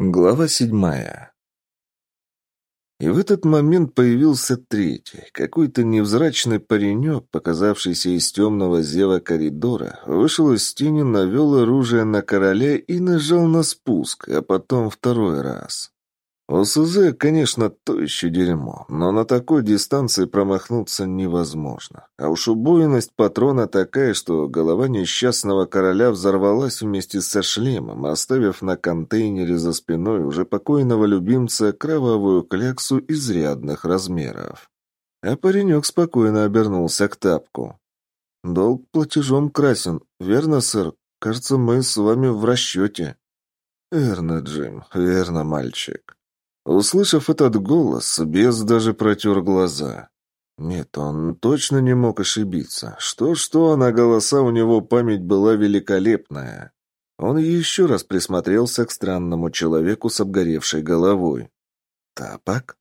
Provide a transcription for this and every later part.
Глава седьмая. И в этот момент появился третий, какой-то невзрачный паренек, показавшийся из темного зева коридора, вышел из тени, навел оружие на короля и нажал на спуск, а потом второй раз. ОСЗ, конечно, то еще дерьмо, но на такой дистанции промахнуться невозможно. А уж убойность патрона такая, что голова несчастного короля взорвалась вместе со шлемом, оставив на контейнере за спиной уже покойного любимца кровавую кляксу изрядных размеров. А паренек спокойно обернулся к тапку. «Долг платежом красен, верно, сэр? Кажется, мы с вами в расчете». «Верно, Джим, верно, мальчик». Услышав этот голос, бес даже протер глаза. Нет, он точно не мог ошибиться. Что-что, а на голоса у него память была великолепная. Он еще раз присмотрелся к странному человеку с обгоревшей головой. Тапок?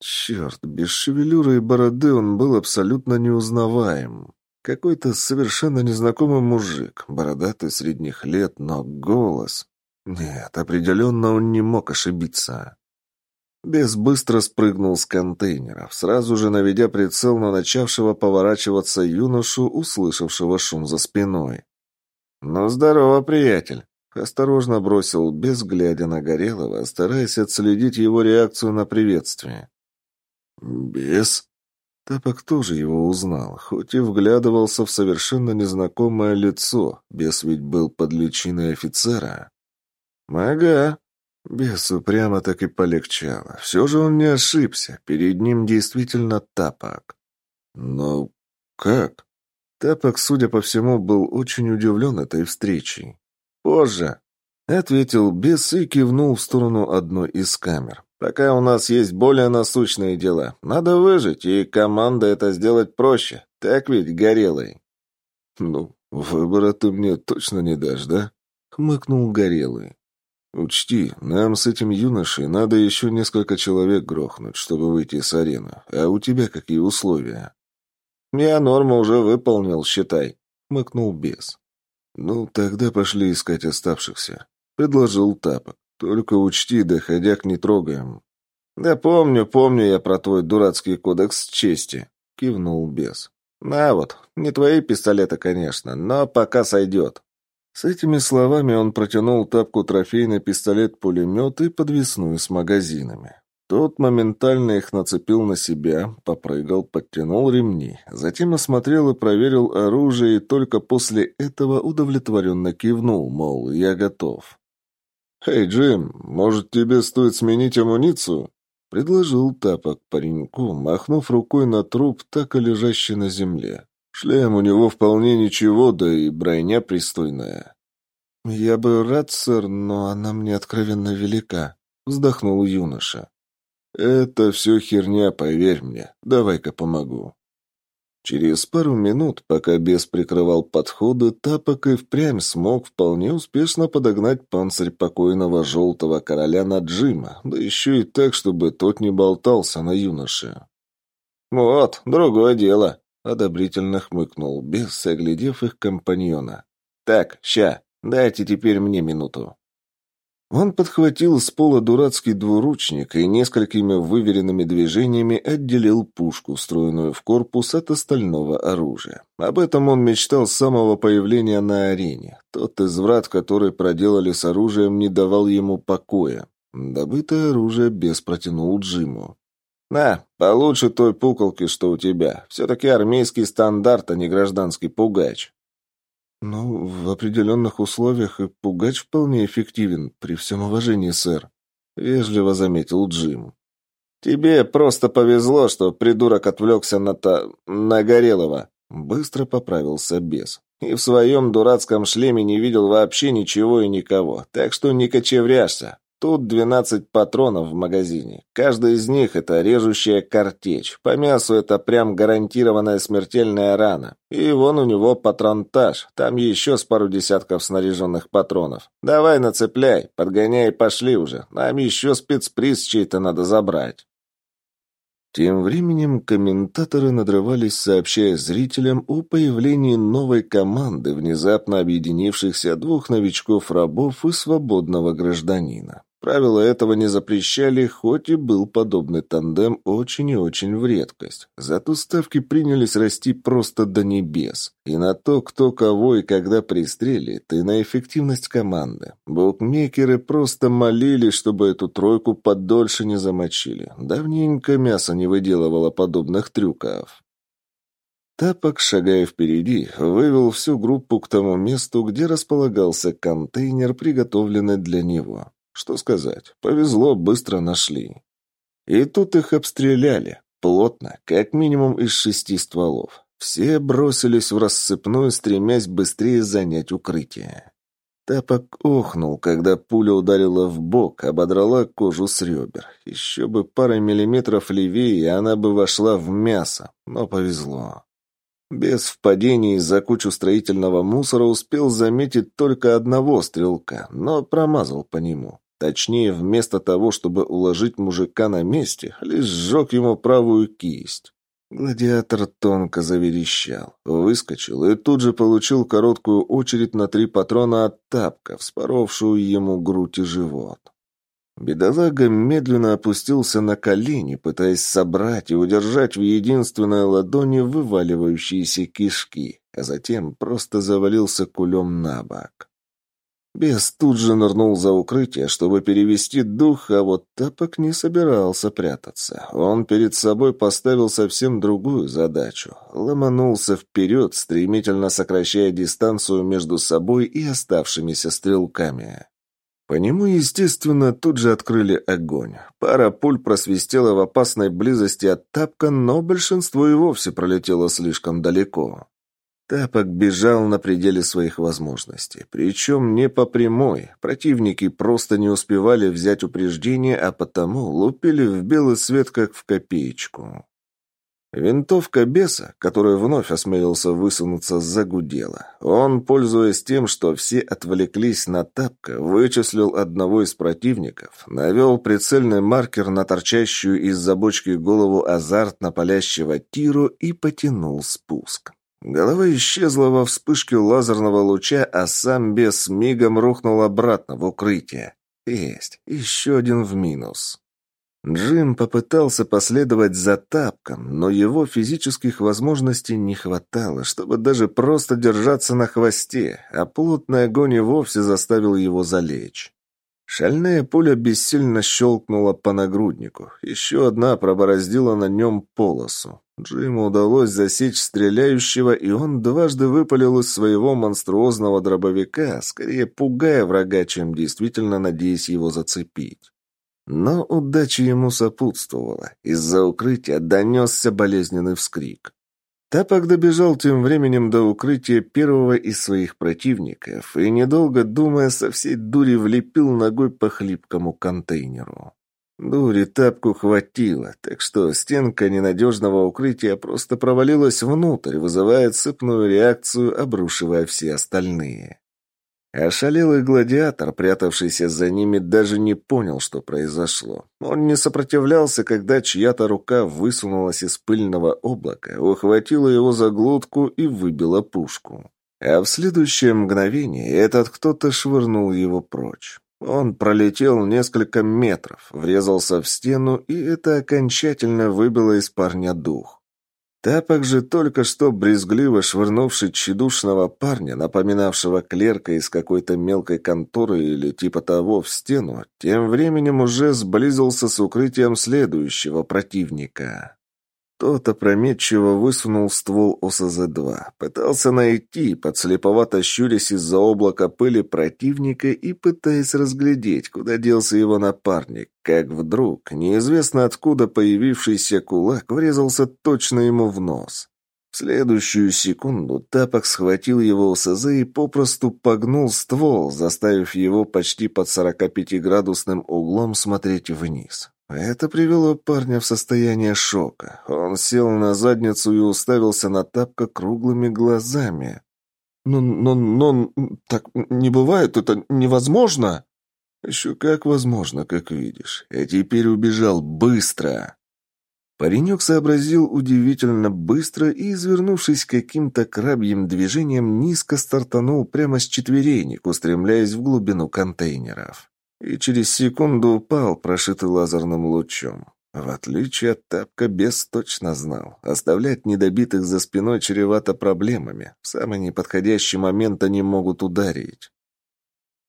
Черт, без шевелюры и бороды он был абсолютно неузнаваем. Какой-то совершенно незнакомый мужик, бородатый средних лет, но голос... Нет, определенно он не мог ошибиться. Бес быстро спрыгнул с контейнеров, сразу же наведя прицел на начавшего поворачиваться юношу, услышавшего шум за спиной. «Ну, здорово, приятель!» Осторожно бросил Бес, глядя на Горелого, стараясь отследить его реакцию на приветствие. «Бес?» Тапок тоже его узнал, хоть и вглядывался в совершенно незнакомое лицо. Бес ведь был под личиной офицера. «Ага», Бесу прямо так и полегчало. Все же он не ошибся. Перед ним действительно тапок. Но как? Тапок, судя по всему, был очень удивлен этой встречей. «Позже», — ответил бес и кивнул в сторону одной из камер. «Пока у нас есть более насущные дела. Надо выжить, и команда это сделать проще. Так ведь, Горелый?» «Ну, выбора ты мне точно не дашь, да?» — хмыкнул Горелый. «Учти, нам с этим юношей надо еще несколько человек грохнуть, чтобы выйти с арены. А у тебя какие условия?» «Я норму уже выполнил, считай», — мыкнул бес. «Ну, тогда пошли искать оставшихся», — предложил Тапок. «Только учти, доходяк не трогаем». «Да помню, помню я про твой дурацкий кодекс чести», — кивнул бес. «На вот, не твои пистолеты, конечно, но пока сойдет». С этими словами он протянул тапку трофейный пистолет-пулемет и подвесную с магазинами. Тот моментально их нацепил на себя, попрыгал, подтянул ремни, затем осмотрел и проверил оружие, и только после этого удовлетворенно кивнул, мол, я готов. «Эй, Джим, может, тебе стоит сменить амуницию?» — предложил тапок пареньку, махнув рукой на труп, так и лежащий на земле. Шлем у него вполне ничего, да и броня пристойная. «Я бы рад, сэр, но она мне откровенно велика», — вздохнул юноша. «Это все херня, поверь мне. Давай-ка помогу». Через пару минут, пока бес прикрывал подходы, Тапок и впрямь смог вполне успешно подогнать панцирь покойного желтого короля на Джима, да еще и так, чтобы тот не болтался на юноше. «Вот, другое дело», Одобрительно хмыкнул бес, оглядев их компаньона. «Так, ща, дайте теперь мне минуту». Он подхватил с пола дурацкий двуручник и несколькими выверенными движениями отделил пушку, встроенную в корпус от остального оружия. Об этом он мечтал с самого появления на арене. Тот изврат, который проделали с оружием, не давал ему покоя. Добытое оружие без протянул Джиму. «На, получше той пуколки, что у тебя. Все-таки армейский стандарт, а не гражданский пугач». «Ну, в определенных условиях и пугач вполне эффективен, при всем уважении, сэр», — вежливо заметил Джим. «Тебе просто повезло, что придурок отвлекся на та... на Горелого», — быстро поправился бес. «И в своем дурацком шлеме не видел вообще ничего и никого, так что не кочевряшься. Тут 12 патронов в магазине. Каждый из них — это режущая картечь. По мясу это прям гарантированная смертельная рана. И вон у него патронтаж. Там еще с пару десятков снаряженных патронов. Давай нацепляй, подгоняй пошли уже. Нам еще спецприз чей-то надо забрать. Тем временем комментаторы надрывались, сообщая зрителям о появлении новой команды, внезапно объединившихся двух новичков-рабов и свободного гражданина. Правила этого не запрещали, хоть и был подобный тандем очень и очень в редкость. Зато ставки принялись расти просто до небес. И на то, кто кого и когда пристрелит, и на эффективность команды. Букмекеры просто молились, чтобы эту тройку подольше не замочили. Давненько мясо не выделывало подобных трюков. Тапок, шагая впереди, вывел всю группу к тому месту, где располагался контейнер, приготовленный для него. Что сказать, повезло, быстро нашли. И тут их обстреляли. Плотно, как минимум из шести стволов. Все бросились в рассыпную, стремясь быстрее занять укрытие. Тапок охнул, когда пуля ударила в бок, ободрала кожу с ребер. Еще бы пара миллиметров левее, и она бы вошла в мясо, но повезло. Без впадений за кучу строительного мусора успел заметить только одного стрелка, но промазал по нему. Точнее, вместо того, чтобы уложить мужика на месте, лишь сжег ему правую кисть. Гладиатор тонко заверещал, выскочил и тут же получил короткую очередь на три патрона от тапка, вспоровшую ему грудь и живот. Бедолага медленно опустился на колени, пытаясь собрать и удержать в единственной ладони вываливающиеся кишки, а затем просто завалился кулем на бок. Бес тут же нырнул за укрытие, чтобы перевести дух, а вот Тапок не собирался прятаться. Он перед собой поставил совсем другую задачу. Ломанулся вперед, стремительно сокращая дистанцию между собой и оставшимися стрелками. По нему, естественно, тут же открыли огонь. Пара пуль просвистела в опасной близости от Тапка, но большинство и вовсе пролетело слишком далеко. Тапок бежал на пределе своих возможностей. Причем не по прямой. Противники просто не успевали взять упреждение, а потому лупили в белый свет, как в копеечку. Винтовка беса, который вновь осмелился высунуться, загудела. Он, пользуясь тем, что все отвлеклись на тапка, вычислил одного из противников, навел прицельный маркер на торчащую из-за бочки голову азартно палящего тиру и потянул спуск. Голова исчезла во вспышке лазерного луча, а сам бес мигом рухнул обратно в укрытие. Есть, еще один в минус. Джим попытался последовать за тапком, но его физических возможностей не хватало, чтобы даже просто держаться на хвосте, а плотный огонь и вовсе заставил его залечь. Шальная пуля бессильно щелкнула по нагруднику. Еще одна пробороздила на нем полосу. Джиму удалось засечь стреляющего, и он дважды выпалил из своего монструозного дробовика, скорее пугая врага, чем действительно надеясь его зацепить. Но удача ему сопутствовала. Из-за укрытия донесся болезненный вскрик. Тапок добежал тем временем до укрытия первого из своих противников и, недолго думая, со всей дури влепил ногой по хлипкому контейнеру. Дури тапку хватило, так что стенка ненадежного укрытия просто провалилась внутрь, вызывая цепную реакцию, обрушивая все остальные. Ошалелый гладиатор, прятавшийся за ними, даже не понял, что произошло. Он не сопротивлялся, когда чья-то рука высунулась из пыльного облака, ухватила его за глотку и выбила пушку. А в следующее мгновение этот кто-то швырнул его прочь. Он пролетел несколько метров, врезался в стену, и это окончательно выбило из парня дух. Тапок же только что брезгливо швырнувший тщедушного парня, напоминавшего клерка из какой-то мелкой конторы или типа того в стену, тем временем уже сблизился с укрытием следующего противника. Тот опрометчиво высунул ствол ОСЗ-2, пытался найти, подслеповато щурясь из-за облака пыли противника и пытаясь разглядеть, куда делся его напарник, как вдруг неизвестно откуда появившийся кулак врезался точно ему в нос. В следующую секунду Тапок схватил его ОСЗ и попросту погнул ствол, заставив его почти под 45-градусным углом смотреть вниз. Это привело парня в состояние шока. Он сел на задницу и уставился на тапка круглыми глазами. «Но, но, но, так не бывает, это невозможно!» «Еще как возможно, как видишь. А теперь убежал быстро!» Паренек сообразил удивительно быстро и, извернувшись каким-то крабьим движением, низко стартанул прямо с четверенек, устремляясь в глубину контейнеров. И через секунду упал, прошитый лазерным лучом. В отличие от тапка, бес точно знал. Оставлять недобитых за спиной чревато проблемами. В самый неподходящий момент они могут ударить.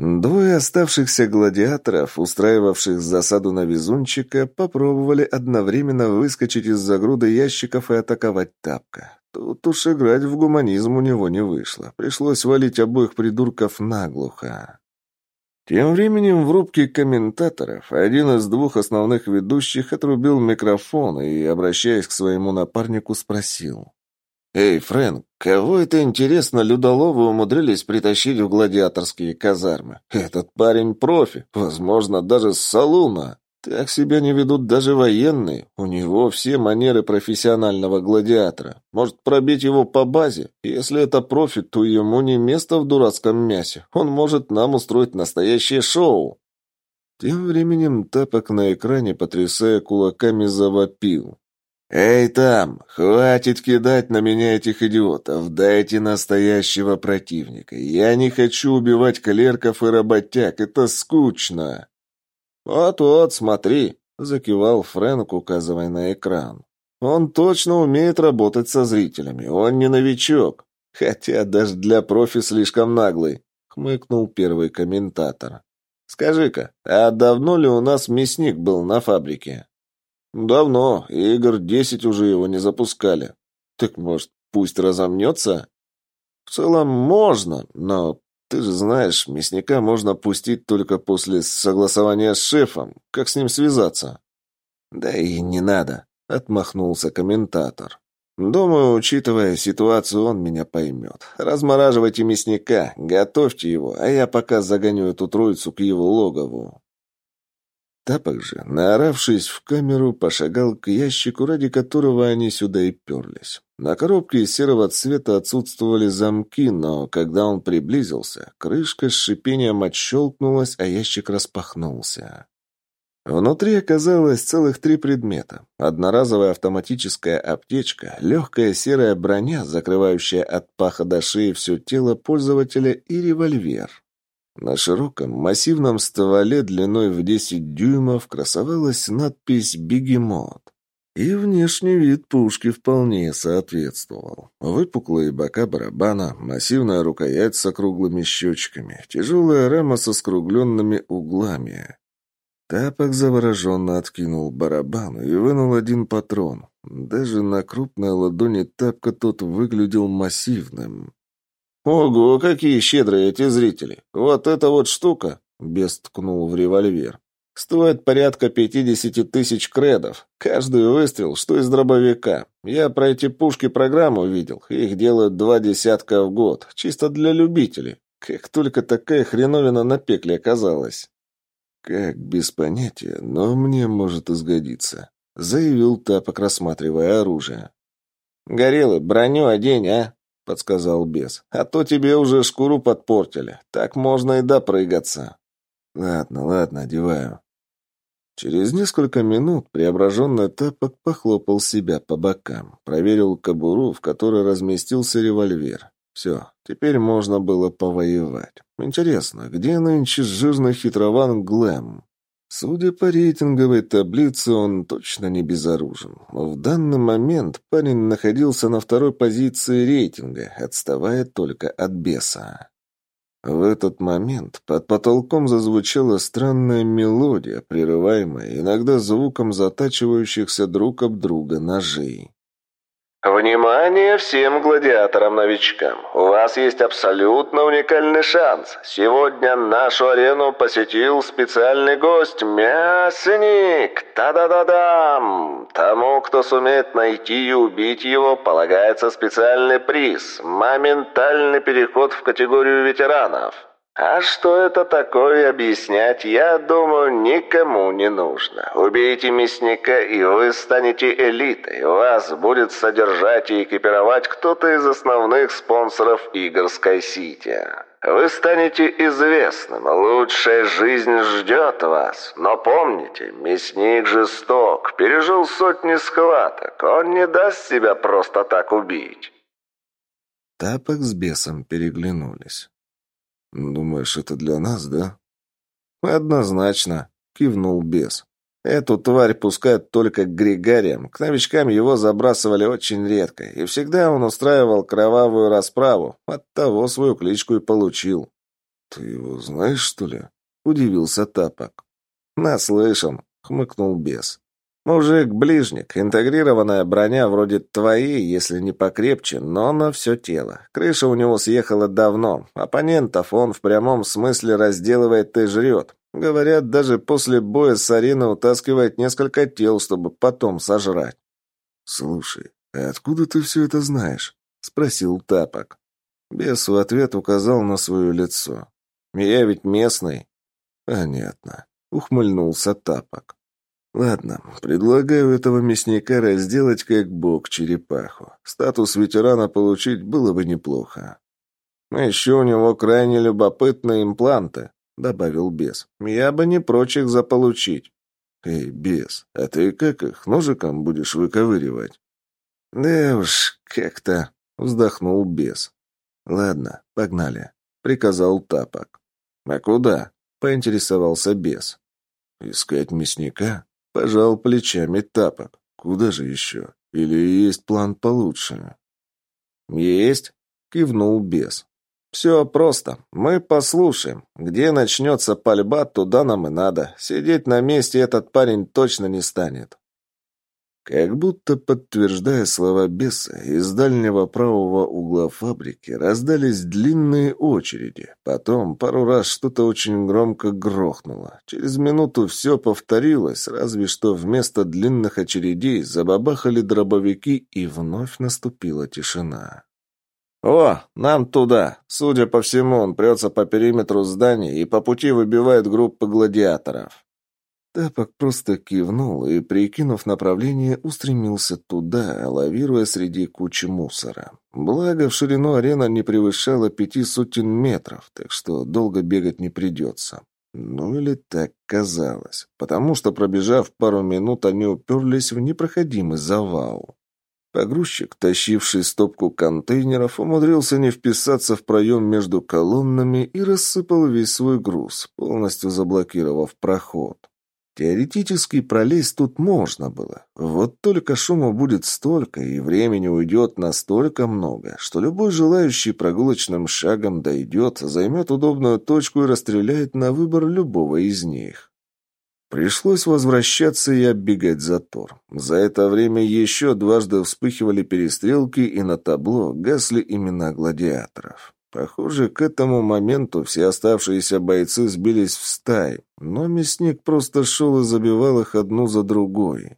Двое оставшихся гладиаторов, устраивавших засаду на везунчика, попробовали одновременно выскочить из-за груды ящиков и атаковать тапка. Тут уж играть в гуманизм у него не вышло. Пришлось валить обоих придурков наглухо. Тем временем в рубке комментаторов один из двух основных ведущих отрубил микрофон и, обращаясь к своему напарнику, спросил. «Эй, Фрэнк, кого это, интересно, людоловы умудрились притащить в гладиаторские казармы? Этот парень профи, возможно, даже с салуна. Так себя не ведут даже военные. У него все манеры профессионального гладиатора. Может пробить его по базе? Если это профи, то ему не место в дурацком мясе. Он может нам устроить настоящее шоу». Тем временем тапок на экране, потрясая кулаками, завопил. «Эй, там! Хватит кидать на меня этих идиотов! Дайте настоящего противника! Я не хочу убивать клерков и работяг! Это скучно!» «Вот-вот, смотри!» — закивал Фрэнк, указывая на экран. «Он точно умеет работать со зрителями. Он не новичок. Хотя даже для профи слишком наглый», — хмыкнул первый комментатор. «Скажи-ка, а давно ли у нас мясник был на фабрике?» «Давно. Игр десять уже его не запускали. Так, может, пусть разомнется?» «В целом можно, но ты же знаешь, мясника можно пустить только после согласования с шефом. Как с ним связаться?» «Да и не надо», — отмахнулся комментатор. «Думаю, учитывая ситуацию, он меня поймет. Размораживайте мясника, готовьте его, а я пока загоню эту троицу к его логову». Тапок же, наоравшись в камеру, пошагал к ящику, ради которого они сюда и перлись. На коробке из серого цвета отсутствовали замки, но когда он приблизился, крышка с шипением отщелкнулась, а ящик распахнулся. Внутри оказалось целых три предмета. Одноразовая автоматическая аптечка, легкая серая броня, закрывающая от паха до шеи все тело пользователя и револьвер. На широком массивном стволе длиной в 10 дюймов красовалась надпись «Бегемот». И внешний вид пушки вполне соответствовал. Выпуклые бока барабана, массивная рукоять с округлыми щечками, тяжелая рама со скругленными углами. Тапок завороженно откинул барабан и вынул один патрон. Даже на крупной ладони тапка тот выглядел массивным. «Ого, какие щедрые эти зрители! Вот эта вот штука!» — Бес ткнул в револьвер. «Стоит порядка пятидесяти тысяч кредов. Каждый выстрел, что из дробовика. Я про эти пушки программу видел. Их делают два десятка в год. Чисто для любителей. Как только такая хреновина на пекле оказалась». «Как без понятия, но мне может изгодиться», — заявил Тапок, рассматривая оружие. «Горелый, броню одень, а?» Подсказал бес. «А то тебе уже шкуру подпортили. Так можно и допрыгаться». «Ладно, ладно, одеваю». Через несколько минут преображенный тапок похлопал себя по бокам, проверил кобуру, в которой разместился револьвер. Все, теперь можно было повоевать. Интересно, где нынче жирный хитрован Глэм? Судя по рейтинговой таблице, он точно не безоружен. В данный момент парень находился на второй позиции рейтинга, отставая только от беса. В этот момент под потолком зазвучала странная мелодия, прерываемая иногда звуком затачивающихся друг об друга ножей. Внимание всем гладиаторам-новичкам! У вас есть абсолютно уникальный шанс. Сегодня нашу арену посетил специальный гость Мясник! Та-да-да-дам! Тому, кто сумеет найти и убить его, полагается специальный приз – моментальный переход в категорию ветеранов. А что это такое объяснять, я думаю, никому не нужно. Убейте мясника, и вы станете элитой. Вас будет содержать и экипировать кто-то из основных спонсоров игр Sky Вы станете известным, лучшая жизнь ждет вас. Но помните, мясник жесток, пережил сотни схваток. Он не даст себя просто так убить. Тапок с бесом переглянулись. «Думаешь, это для нас, да?» «Однозначно», — кивнул бес. «Эту тварь пускают только к грегариям. К новичкам его забрасывали очень редко, и всегда он устраивал кровавую расправу. Оттого свою кличку и получил». «Ты его знаешь, что ли?» — удивился Тапок. «Наслышан», — хмыкнул бес. Мужик-ближник, интегрированная броня вроде твоей, если не покрепче, но на все тело. Крыша у него съехала давно. Оппонентов он в прямом смысле разделывает и жрет. Говорят, даже после боя с арены утаскивает несколько тел, чтобы потом сожрать. «Слушай, а откуда ты все это знаешь?» — спросил Тапок. Бес в ответ указал на свое лицо. «Я ведь местный». «Понятно», — ухмыльнулся Тапок. Ладно, предлагаю этого мясника разделать как бог черепаху. Статус ветерана получить было бы неплохо. Еще у него крайне любопытные импланты, добавил бес. Я бы не прочь их заполучить. Эй, бес, а ты как их ножиком будешь выковыривать? Да уж, как-то, вздохнул бес. Ладно, погнали, приказал Тапок. А куда? поинтересовался бес. Искать мясника? Пожал плечами тапок. Куда же еще? Или есть план получше? Есть, кивнул бес. Все просто. Мы послушаем. Где начнется пальба, туда нам и надо. Сидеть на месте этот парень точно не станет. Как будто подтверждая слова беса, из дальнего правого угла фабрики раздались длинные очереди. Потом пару раз что-то очень громко грохнуло. Через минуту все повторилось, разве что вместо длинных очередей забабахали дробовики, и вновь наступила тишина. «О, нам туда! Судя по всему, он прется по периметру здания и по пути выбивает группы гладиаторов». Тапок просто кивнул и, прикинув направление, устремился туда, лавируя среди кучи мусора. Благо, в ширину арена не превышала пяти сотен метров, так что долго бегать не придется. Ну или так казалось, потому что, пробежав пару минут, они уперлись в непроходимый завал. Погрузчик, тащивший стопку контейнеров, умудрился не вписаться в проем между колоннами и рассыпал весь свой груз, полностью заблокировав проход. Теоретически пролезть тут можно было. Вот только шума будет столько, и времени уйдет настолько много, что любой желающий прогулочным шагом дойдет, займет удобную точку и расстреляет на выбор любого из них. Пришлось возвращаться и оббегать затор. За это время еще дважды вспыхивали перестрелки, и на табло гасли имена гладиаторов. Похоже, к этому моменту все оставшиеся бойцы сбились в стаи, но мясник просто шел и забивал их одну за другой.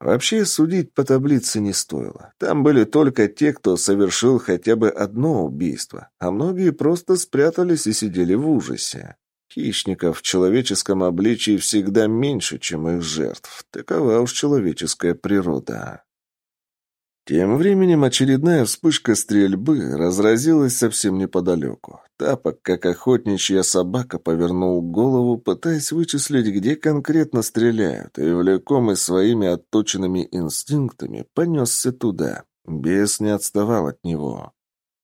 Вообще судить по таблице не стоило. Там были только те, кто совершил хотя бы одно убийство, а многие просто спрятались и сидели в ужасе. Хищников в человеческом обличии всегда меньше, чем их жертв. Такова уж человеческая природа. Тем временем очередная вспышка стрельбы разразилась совсем неподалеку. Тапок, как охотничья собака, повернул голову, пытаясь вычислить, где конкретно стреляют, и, влекомый своими отточенными инстинктами, понесся туда. Бес не отставал от него.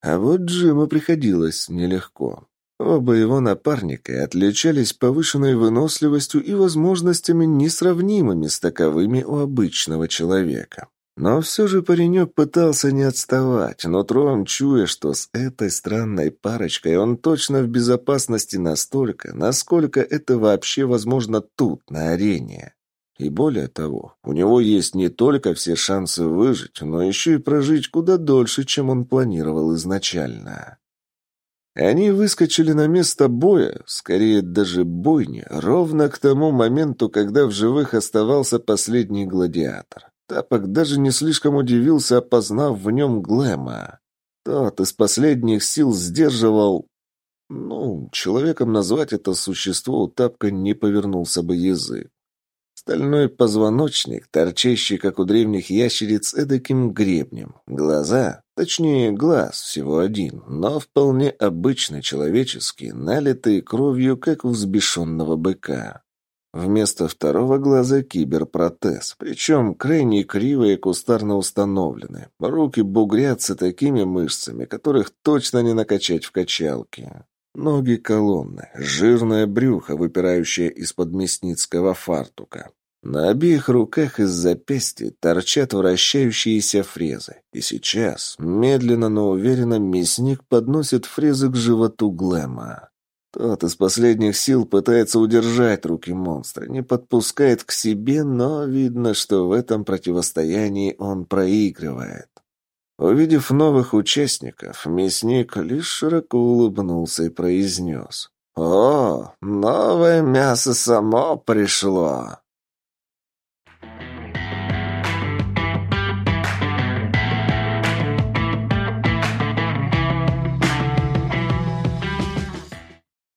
А вот Джиму приходилось нелегко. Оба его напарника отличались повышенной выносливостью и возможностями, несравнимыми с таковыми у обычного человека. Но все же паренек пытался не отставать, но нутром чуя, что с этой странной парочкой он точно в безопасности настолько, насколько это вообще возможно тут, на арене. И более того, у него есть не только все шансы выжить, но еще и прожить куда дольше, чем он планировал изначально. Они выскочили на место боя, скорее даже бойни, ровно к тому моменту, когда в живых оставался последний гладиатор. Тапок даже не слишком удивился, опознав в нем Глэма. Тот из последних сил сдерживал... Ну, человеком назвать это существо у Тапка не повернулся бы язык. Стальной позвоночник, торчащий, как у древних ящериц, эдаким гребнем. Глаза, точнее, глаз всего один, но вполне обычный человеческий, налитый кровью, как у взбешенного быка. Вместо второго глаза киберпротез, причем крайне кривые и кустарно установлены. Руки бугрятся такими мышцами, которых точно не накачать в качалке. Ноги колонны, жирное брюхо, выпирающее из-под мясницкого фартука. На обеих руках из запястья торчат вращающиеся фрезы. И сейчас, медленно, но уверенно, мясник подносит фрезы к животу Глэма. Тот из последних сил пытается удержать руки монстра, не подпускает к себе, но видно, что в этом противостоянии он проигрывает. Увидев новых участников, мясник лишь широко улыбнулся и произнес. «О, новое мясо само пришло!»